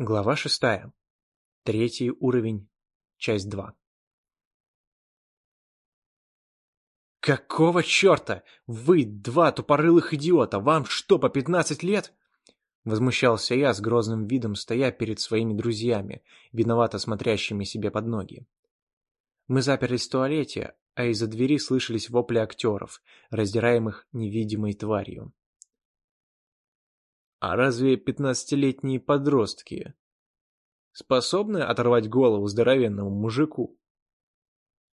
Глава шестая. Третий уровень. Часть два. «Какого черта? Вы, два тупорылых идиота, вам что, по пятнадцать лет?» Возмущался я с грозным видом, стоя перед своими друзьями, виновато смотрящими себе под ноги. Мы заперлись в туалете, а из-за двери слышались вопли актеров, раздираемых невидимой тварью. А разве пятнадцатилетние подростки способны оторвать голову здоровенному мужику?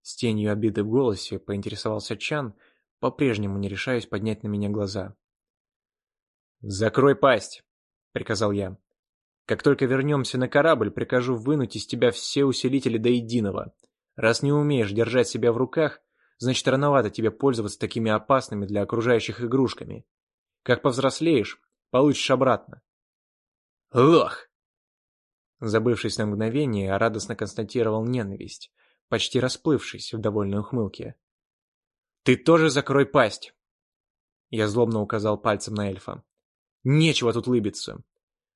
С тенью обиды в голосе поинтересовался Чан, по-прежнему не решаясь поднять на меня глаза. «Закрой пасть!» — приказал я. «Как только вернемся на корабль, прикажу вынуть из тебя все усилители до единого. Раз не умеешь держать себя в руках, значит, рановато тебе пользоваться такими опасными для окружающих игрушками. Как повзрослеешь, Получишь обратно. Лох! Забывшись на мгновение, радостно констатировал ненависть, почти расплывшись в довольной ухмылке. «Ты тоже закрой пасть!» Я злобно указал пальцем на эльфа. «Нечего тут лыбиться.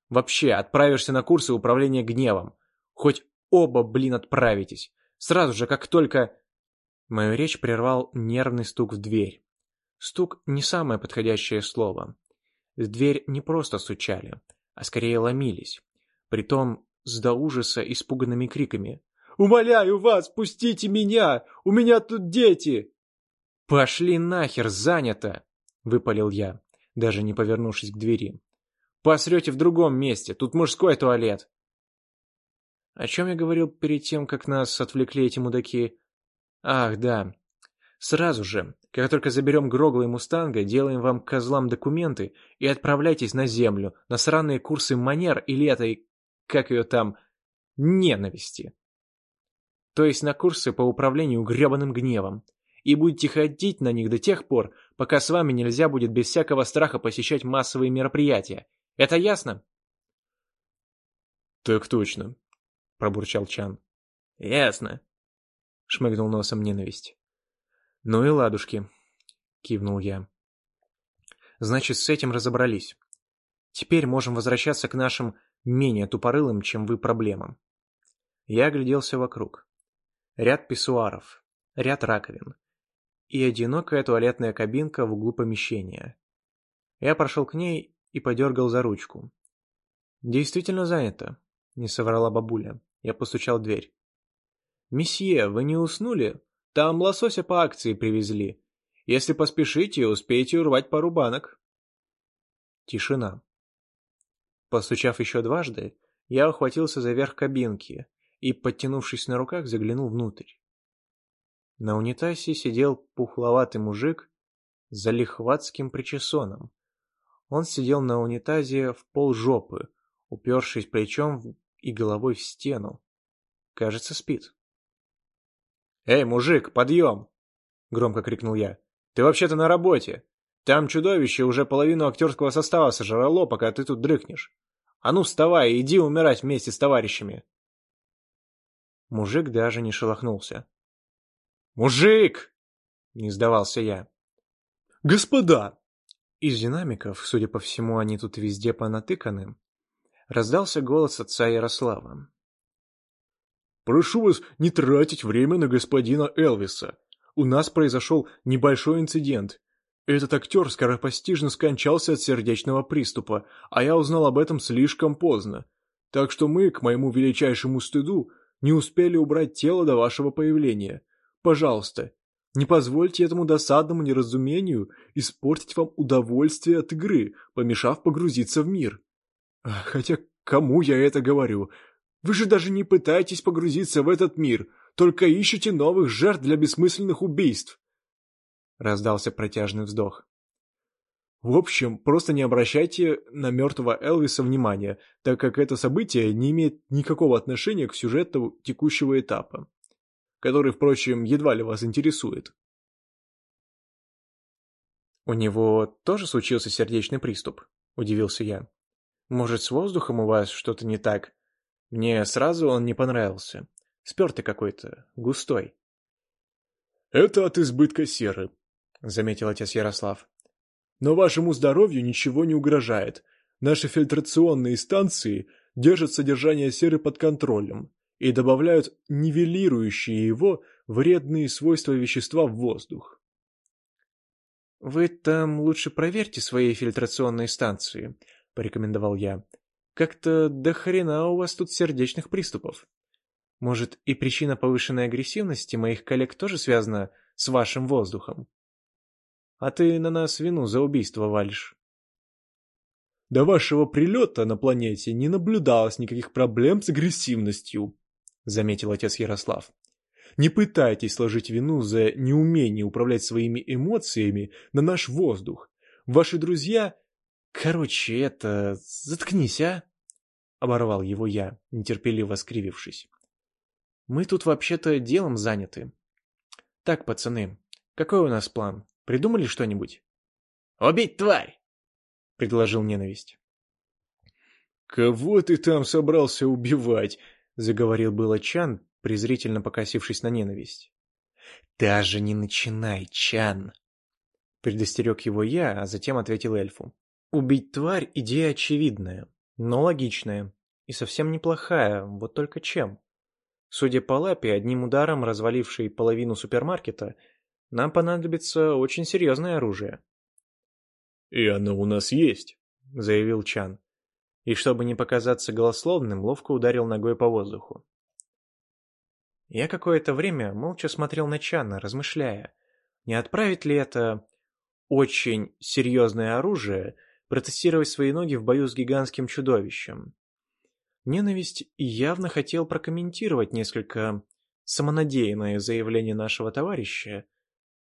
Вообще, отправишься на курсы управления гневом. Хоть оба, блин, отправитесь. Сразу же, как только...» Мою речь прервал нервный стук в дверь. Стук — не самое подходящее слово. В дверь не просто стучали, а скорее ломились. Притом с до ужаса испуганными криками. «Умоляю вас, пустите меня! У меня тут дети!» «Пошли нахер, занято!» — выпалил я, даже не повернувшись к двери. «Посрете в другом месте, тут мужской туалет!» О чем я говорил перед тем, как нас отвлекли эти мудаки? Ах, да, Сразу же, как только заберем Грогла и Мустанга, делаем вам козлам документы и отправляйтесь на землю, на сраные курсы манер или этой, как ее там, ненависти. То есть на курсы по управлению гребаным гневом. И будете ходить на них до тех пор, пока с вами нельзя будет без всякого страха посещать массовые мероприятия. Это ясно? Так точно, пробурчал Чан. Ясно, шмыгнул носом ненависть. «Ну и ладушки», — кивнул я. «Значит, с этим разобрались. Теперь можем возвращаться к нашим менее тупорылым, чем вы, проблемам». Я огляделся вокруг. Ряд писсуаров, ряд раковин и одинокая туалетная кабинка в углу помещения. Я прошел к ней и подергал за ручку. «Действительно занято», — не соврала бабуля. Я постучал в дверь. «Месье, вы не уснули? Там лосося по акции привезли. Если поспешите, успеете урвать пару банок. Тишина. Постучав еще дважды, я ухватился за верх кабинки и, подтянувшись на руках, заглянул внутрь. На унитазе сидел пухловатый мужик с залихватским причесоном. Он сидел на унитазе в пол жопы, упершись плечом и головой в стену. Кажется, спит. «Эй, мужик, подъем!» — громко крикнул я. «Ты вообще-то на работе. Там чудовище уже половину актерского состава сожрало, пока ты тут дрыхнешь. А ну вставай и иди умирать вместе с товарищами!» Мужик даже не шелохнулся. «Мужик!» — не сдавался я. «Господа!» Из динамиков, судя по всему, они тут везде понатыканы, раздался голос отца Ярослава. Прошу вас не тратить время на господина Элвиса. У нас произошел небольшой инцидент. Этот актер скоропостижно скончался от сердечного приступа, а я узнал об этом слишком поздно. Так что мы, к моему величайшему стыду, не успели убрать тело до вашего появления. Пожалуйста, не позвольте этому досадному неразумению испортить вам удовольствие от игры, помешав погрузиться в мир. Хотя кому я это говорю? Вы же даже не пытаетесь погрузиться в этот мир, только ищете новых жертв для бессмысленных убийств. Раздался протяжный вздох. В общем, просто не обращайте на мертвого Элвиса внимания, так как это событие не имеет никакого отношения к сюжету текущего этапа, который, впрочем, едва ли вас интересует. «У него тоже случился сердечный приступ?» – удивился я. «Может, с воздухом у вас что-то не так? Мне сразу он не понравился. Спертый какой-то, густой. «Это от избытка серы», — заметил отец Ярослав. «Но вашему здоровью ничего не угрожает. Наши фильтрационные станции держат содержание серы под контролем и добавляют нивелирующие его вредные свойства вещества в воздух. «Вы там лучше проверьте свои фильтрационные станции», — порекомендовал я. «Как-то до хрена у вас тут сердечных приступов. Может, и причина повышенной агрессивности моих коллег тоже связана с вашим воздухом? А ты на нас вину за убийство валишь». До вашего прилета на планете не наблюдалось никаких проблем с агрессивностью, заметил отец Ярослав. Не пытайтесь сложить вину за неумение управлять своими эмоциями на наш воздух. Ваши друзья... Короче, это... Заткнись, а? Оборвал его я, нетерпеливо скривившись. Мы тут вообще-то делом заняты. Так, пацаны, какой у нас план? Придумали что-нибудь? Убить тварь! Предложил ненависть. Кого ты там собрался убивать? Заговорил было Чан, презрительно покосившись на ненависть. «Даже не начинай, Чан!» Предостерег его я, а затем ответил эльфу. «Убить тварь – идея очевидная, но логичная. И совсем неплохая, вот только чем? Судя по лапе, одним ударом развалившей половину супермаркета, нам понадобится очень серьезное оружие». «И оно у нас есть», – заявил Чан. И чтобы не показаться голословным, ловко ударил ногой по воздуху. Я какое-то время молча смотрел на Чана, размышляя, не отправить ли это очень серьезное оружие протестировать свои ноги в бою с гигантским чудовищем. Ненависть явно хотел прокомментировать несколько самонадеянное заявление нашего товарища,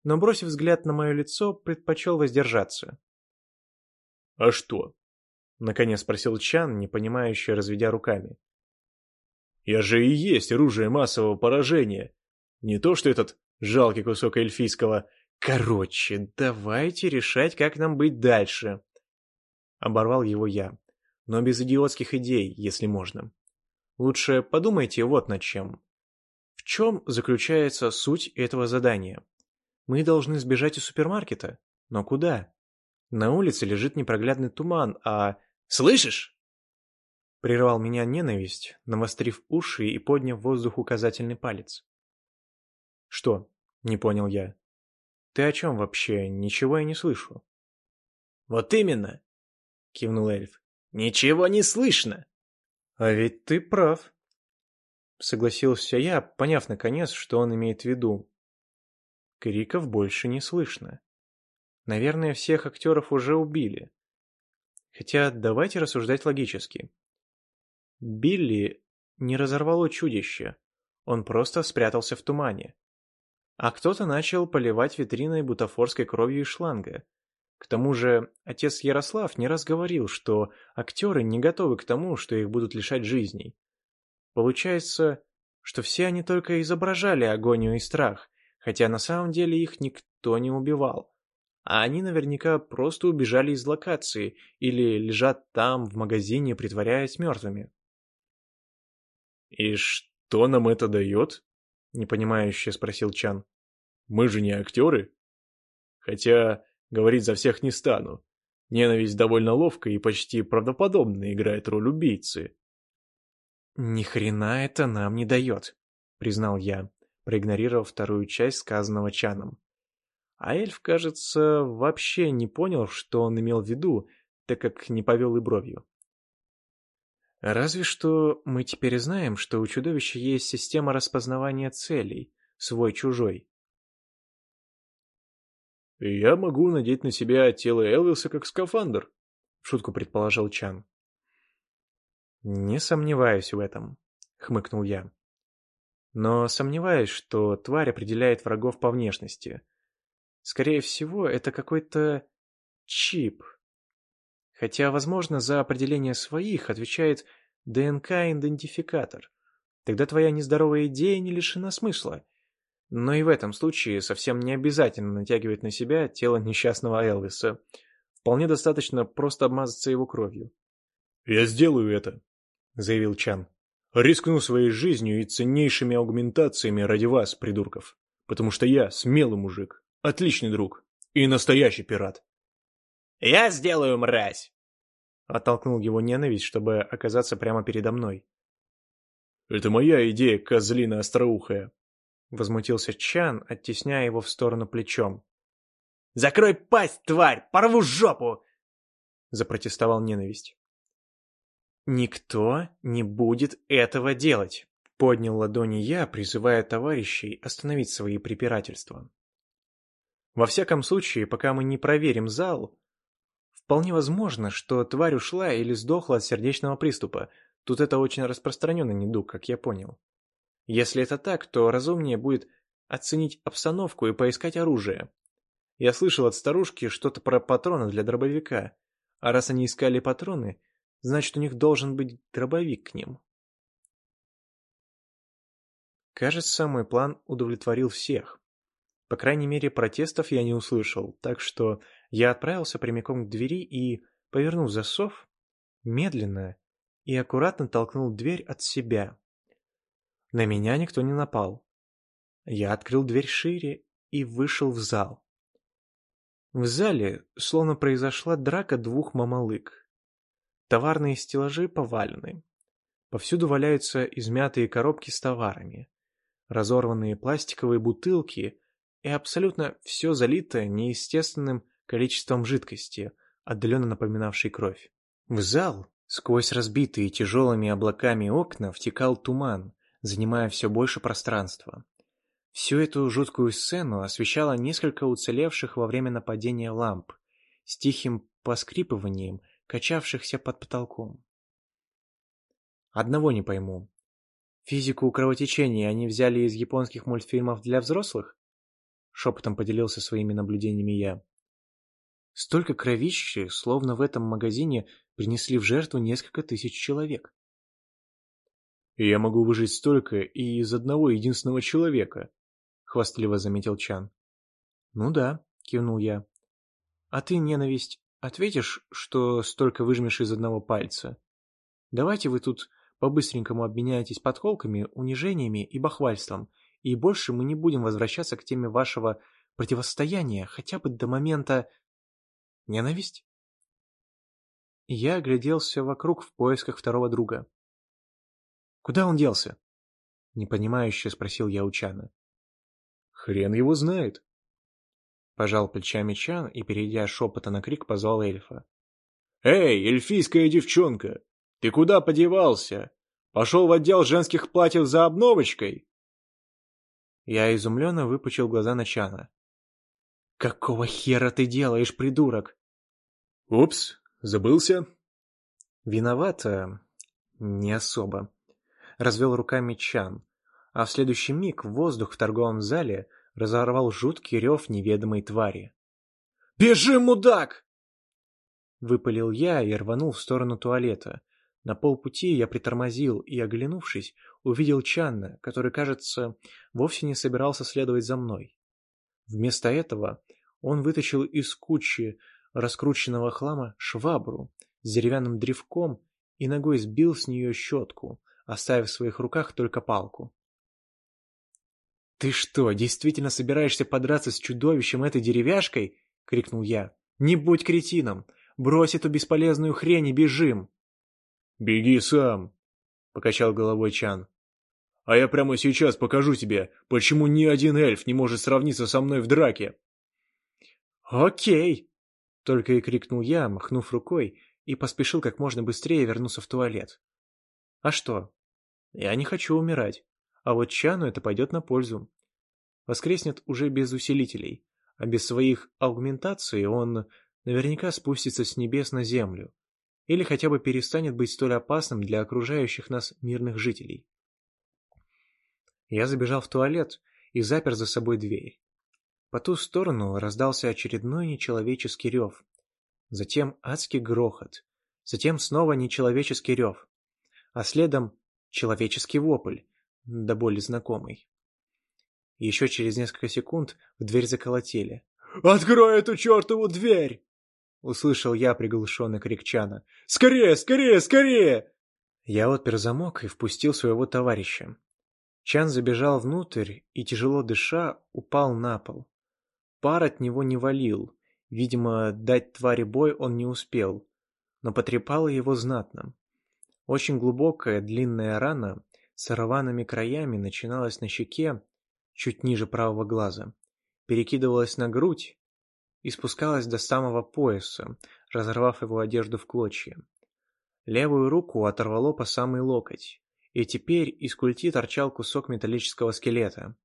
но, бросив взгляд на мое лицо, предпочел воздержаться. «А что?» — наконец спросил Чан, непонимающе разведя руками. Я же и есть оружие массового поражения. Не то, что этот жалкий кусок эльфийского «Короче, давайте решать, как нам быть дальше», — оборвал его я, но без идиотских идей, если можно. Лучше подумайте вот над чем. В чем заключается суть этого задания? Мы должны сбежать из супермаркета, но куда? На улице лежит непроглядный туман, а... «Слышишь?» Прервал меня ненависть, навострив уши и подняв в воздух указательный палец. «Что?» — не понял я. «Ты о чем вообще? Ничего я не слышу». «Вот именно!» — кивнул эльф. «Ничего не слышно!» «А ведь ты прав!» Согласился я, поняв наконец, что он имеет в виду. Криков больше не слышно. Наверное, всех актеров уже убили. Хотя давайте рассуждать логически. Билли не разорвало чудище, он просто спрятался в тумане. А кто-то начал поливать витриной бутафорской кровью из шланга. К тому же отец Ярослав не раз говорил, что актеры не готовы к тому, что их будут лишать жизней. Получается, что все они только изображали агонию и страх, хотя на самом деле их никто не убивал. А они наверняка просто убежали из локации или лежат там, в магазине, притворяясь мертвыми. «И что нам это дает?» — непонимающе спросил Чан. «Мы же не актеры. Хотя говорить за всех не стану. Ненависть довольно ловко и почти правдоподобно играет роль убийцы». «Ни хрена это нам не дает», — признал я, проигнорировав вторую часть сказанного Чаном. А эльф, кажется, вообще не понял, что он имел в виду, так как не повел и бровью. Разве что мы теперь знаем, что у чудовища есть система распознавания целей, свой-чужой. «Я могу надеть на себя тело Элвиса как скафандр», — в шутку предположил Чан. «Не сомневаюсь в этом», — хмыкнул я. «Но сомневаюсь, что тварь определяет врагов по внешности. Скорее всего, это какой-то чип, Хотя, возможно, за определение своих отвечает ДНК-идентификатор. Тогда твоя нездоровая идея не лишена смысла. Но и в этом случае совсем не обязательно натягивать на себя тело несчастного Элвиса. Вполне достаточно просто обмазаться его кровью. «Я сделаю это», — заявил Чан. «Рискну своей жизнью и ценнейшими аугментациями ради вас, придурков. Потому что я смелый мужик, отличный друг и настоящий пират». «Я сделаю, мразь!» Оттолкнул его ненависть, чтобы оказаться прямо передо мной. «Это моя идея, козлина остроухая!» Возмутился Чан, оттесняя его в сторону плечом. «Закрой пасть, тварь! Порву жопу!» Запротестовал ненависть. «Никто не будет этого делать!» Поднял ладони я, призывая товарищей остановить свои препирательства. Во всяком случае, пока мы не проверим зал, вполне возможно, что тварь ушла или сдохла от сердечного приступа. Тут это очень распространенный недуг, как я понял. Если это так, то разумнее будет оценить обстановку и поискать оружие. Я слышал от старушки что-то про патроны для дробовика, а раз они искали патроны, значит у них должен быть дробовик к ним. Кажется, мой план удовлетворил всех. По крайней мере, протестов я не услышал, так что я отправился прямиком к двери и, повернув засов, медленно и аккуратно толкнул дверь от себя. На меня никто не напал. Я открыл дверь шире и вышел в зал. В зале словно произошла драка двух мамалык. Товарные стеллажи повалены. Повсюду валяются измятые коробки с товарами, разорванные пластиковые бутылки и абсолютно все залито неестественным количеством жидкости, отдаленно напоминавшей кровь. В зал, сквозь разбитые тяжелыми облаками окна, втекал туман, занимая все больше пространства. Всю эту жуткую сцену освещало несколько уцелевших во время нападения ламп с тихим поскрипыванием, качавшихся под потолком. Одного не пойму. Физику кровотечения они взяли из японских мультфильмов для взрослых? Шепотом поделился своими наблюдениями я. Столько кровищи, словно в этом магазине принесли в жертву несколько тысяч человек. «Я могу выжить столько и из одного единственного человека», — хвастливо заметил Чан. «Ну да», — кивнул я. «А ты, ненависть, ответишь, что столько выжмешь из одного пальца? Давайте вы тут по-быстренькому обменяетесь подколками, унижениями и бахвальством, и больше мы не будем возвращаться к теме вашего противостояния хотя бы до момента... Ненависть? Я огляделся вокруг в поисках второго друга. «Куда он делся?» Непонимающе спросил я у Чана. «Хрен его знает!» Пожал плечами Чан и, перейдя шепота на крик, позвал эльфа. «Эй, эльфийская девчонка! Ты куда подевался? Пошел в отдел женских платьев за обновочкой?» Я изумленно выпучил глаза на Чана. «Какого хера ты делаешь, придурок?» «Упс, забылся?» «Виновата? Не особо». Развел руками Чан, а в следующий миг воздух в торговом зале разорвал жуткий рев неведомой твари. «Бежи, мудак!» Выпалил я и рванул в сторону туалета, на полпути я притормозил и, оглянувшись, увидел Чанна, который, кажется, вовсе не собирался следовать за мной. Вместо этого он вытащил из кучи раскрученного хлама швабру с деревянным древком и ногой сбил с нее щетку, оставив в своих руках только палку. «Ты что, действительно собираешься подраться с чудовищем этой деревяшкой?» — крикнул я. «Не будь кретином! Брось эту бесполезную хрень и бежим!» «Беги сам», — покачал головой Чан. «А я прямо сейчас покажу тебе, почему ни один эльф не может сравниться со мной в драке». «Окей!» — только и крикнул я, махнув рукой, и поспешил как можно быстрее вернуться в туалет. «А что? Я не хочу умирать, а вот Чану это пойдет на пользу. Воскреснет уже без усилителей, а без своих аугментаций он наверняка спустится с небес на землю, или хотя бы перестанет быть столь опасным для окружающих нас мирных жителей. Я забежал в туалет и запер за собой дверь. По ту сторону раздался очередной нечеловеческий рев, затем адский грохот, затем снова нечеловеческий рев, а следом человеческий вопль, да более знакомый. Еще через несколько секунд в дверь заколотили. «Открой эту чертову дверь!» Услышал я приглушенный крик Чана. «Скорее, скорее, скорее!» Я отпер замок и впустил своего товарища. Чан забежал внутрь и, тяжело дыша, упал на пол. Пар от него не валил. Видимо, дать твари бой он не успел. но потрепала его знатно. Очень глубокая длинная рана с рваными краями начиналась на щеке, чуть ниже правого глаза, перекидывалась на грудь и спускалась до самого пояса, разорвав его одежду в клочья. Левую руку оторвало по самый локоть, и теперь из культи торчал кусок металлического скелета,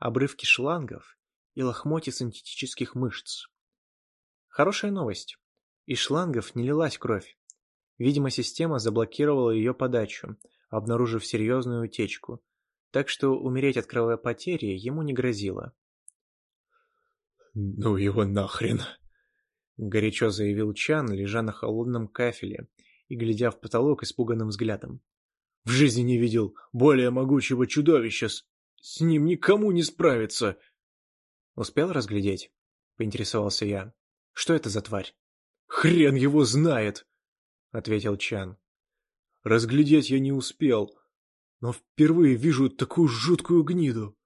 обрывки шлангов и лохмотья синтетических мышц. Хорошая новость. Из шлангов не лилась кровь. Видимо, система заблокировала ее подачу, обнаружив серьезную утечку, так что умереть от кровопотери ему не грозило. «Ну его нахрен!» — горячо заявил Чан, лежа на холодном кафеле и глядя в потолок испуганным взглядом. «В жизни не видел более могучего чудовища! С, с ним никому не справиться!» «Успел разглядеть?» — поинтересовался я. «Что это за тварь?» «Хрен его знает!» — ответил Чан. «Разглядеть я не успел, но впервые вижу такую жуткую гниду.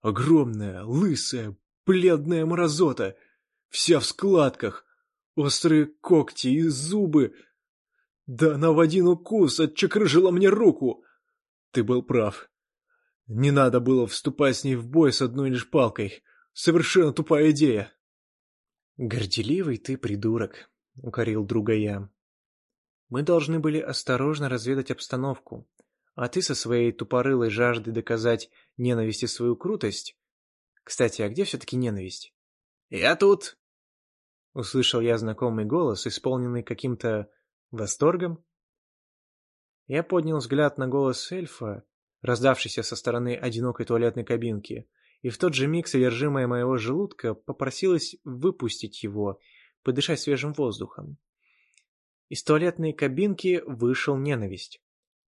Огромная, лысая, бледная мразота, вся в складках, острые когти и зубы. Да она в один укус отчекрыжила мне руку. Ты был прав. Не надо было вступать с ней в бой с одной лишь палкой. Совершенно тупая идея. «Горделивый ты придурок», — укорил друга я. «Мы должны были осторожно разведать обстановку, а ты со своей тупорылой жаждой доказать ненависти свою крутость кстати, а где все-таки ненависть? «Я тут!» Услышал я знакомый голос, исполненный каким-то восторгом. Я поднял взгляд на голос эльфа, раздавшийся со стороны одинокой туалетной кабинки, и в тот же миг содержимое моего желудка попросилось выпустить его, подышать свежим воздухом. Из туалетной кабинки вышел ненависть.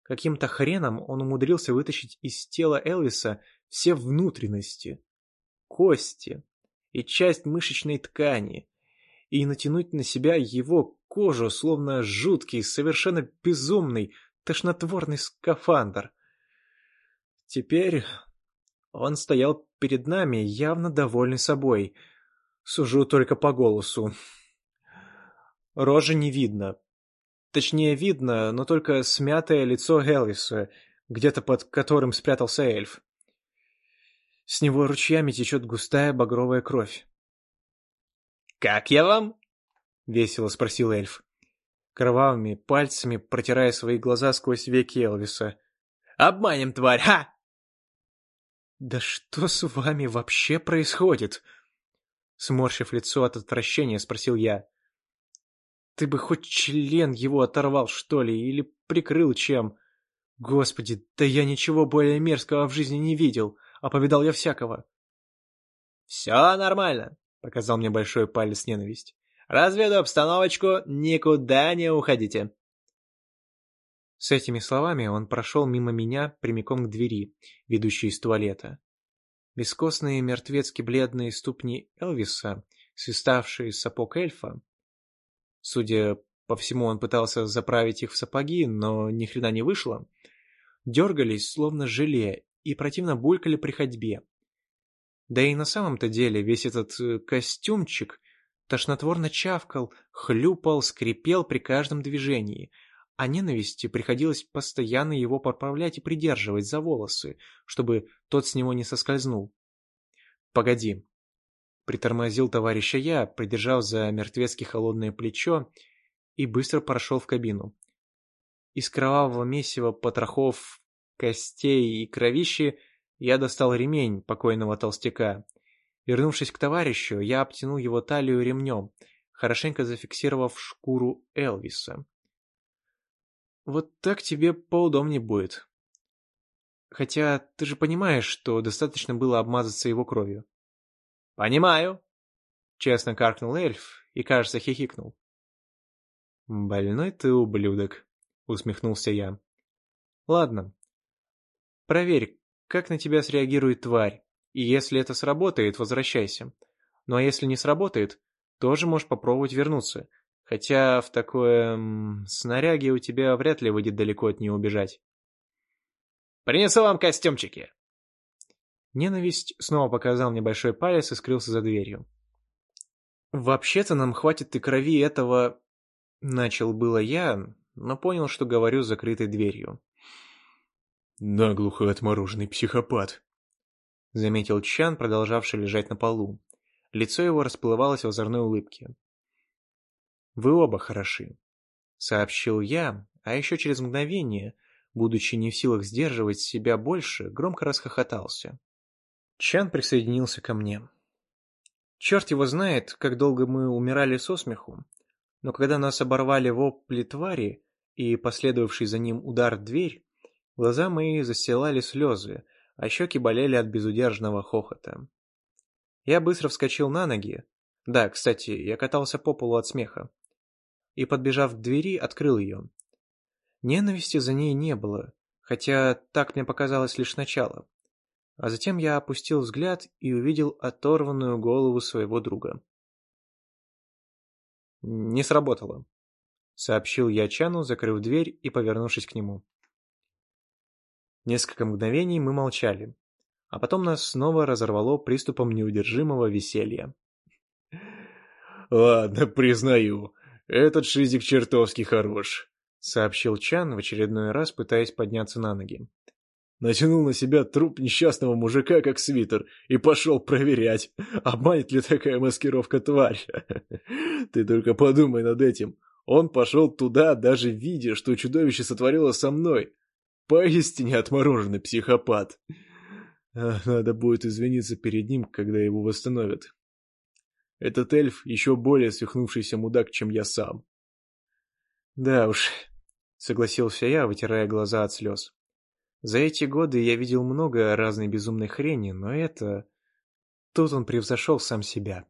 Каким-то хреном он умудрился вытащить из тела Элвиса все внутренности, кости и часть мышечной ткани, и натянуть на себя его кожу, словно жуткий, совершенно безумный, тошнотворный скафандр. Теперь он стоял перед нами, явно довольный собой. Сужу только по голосу. Рожи не видно. Точнее, видно, но только смятое лицо Элвиса, где-то под которым спрятался эльф. С него ручьями течет густая багровая кровь. «Как я вам?» — весело спросил эльф, кровавыми пальцами протирая свои глаза сквозь веки Элвиса. «Обманем, тварь, ха!» «Да что с вами вообще происходит?» Сморщив лицо от отвращения, спросил я. «Ты бы хоть член его оторвал, что ли, или прикрыл чем? Господи, да я ничего более мерзкого в жизни не видел!» а повидал я всякого. «Все нормально», — показал мне большой палец ненависть. «Разведу обстановочку, никуда не уходите». С этими словами он прошел мимо меня прямиком к двери, ведущей из туалета. Вискосные мертвецки бледные ступни Элвиса, свиставшие сапог эльфа. Судя по всему, он пытался заправить их в сапоги, но ни хрена не вышло. Дергались, словно желе, и противно булькали при ходьбе. Да и на самом-то деле весь этот э, костюмчик тошнотворно чавкал, хлюпал, скрипел при каждом движении, а ненависти приходилось постоянно его поправлять и придерживать за волосы, чтобы тот с него не соскользнул. «Погоди», — притормозил товарища я, придержав за мертвецки холодное плечо и быстро прошел в кабину. Из кровавого месива потрохов костей и кровищи, я достал ремень покойного толстяка. Вернувшись к товарищу, я обтянул его талию ремнем, хорошенько зафиксировав шкуру Элвиса. Вот так тебе поудобнее будет. Хотя ты же понимаешь, что достаточно было обмазаться его кровью. «Понимаю», — честно каркнул эльф и, кажется, хихикнул. «Больной ты ублюдок», — усмехнулся я. «Ладно, Проверь, как на тебя среагирует тварь, и если это сработает, возвращайся. Ну а если не сработает, тоже можешь попробовать вернуться. Хотя в такое... Снаряге у тебя вряд ли выйдет далеко от нее убежать. «Принесу вам костюмчики!» Ненависть снова показал небольшой палец и скрылся за дверью. «Вообще-то нам хватит и крови этого...» Начал было я, но понял, что говорю с закрытой дверью. «Наглухо отмороженный психопат», — заметил Чан, продолжавший лежать на полу. Лицо его расплывалось в озорной улыбке. «Вы оба хороши», — сообщил я, а еще через мгновение, будучи не в силах сдерживать себя больше, громко расхохотался. Чан присоединился ко мне. Черт его знает, как долго мы умирали со смеху, но когда нас оборвали вопли твари и последовавший за ним удар в дверь, глаза мои застилали слезы, а щеки болели от безудержного хохота. Я быстро вскочил на ноги. Да, кстати, я катался по полу от смеха. И, подбежав к двери, открыл ее. Ненависти за ней не было, хотя так мне показалось лишь начало. А затем я опустил взгляд и увидел оторванную голову своего друга. «Не сработало», — сообщил я Чану, закрыв дверь и повернувшись к нему. Несколько мгновений мы молчали, а потом нас снова разорвало приступом неудержимого веселья. «Ладно, признаю, этот шизик чертовски хорош», — сообщил Чан, в очередной раз пытаясь подняться на ноги. Натянул на себя труп несчастного мужика, как свитер, и пошел проверять, обманет ли такая маскировка тварь. Ты только подумай над этим. Он пошел туда, даже видя, что чудовище сотворило со мной. Поистине отмороженный психопат. Надо будет извиниться перед ним, когда его восстановят. Этот эльф еще более свихнувшийся мудак, чем я сам. Да уж, согласился я, вытирая глаза от слез. За эти годы я видел много разной безумной хрени, но это... Тут он превзошел сам себя.